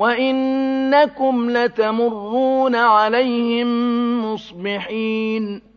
وَإِنَّكُمْ لَتَمُرُّونَ عَلَيْهِم مُّصْبِحِينَ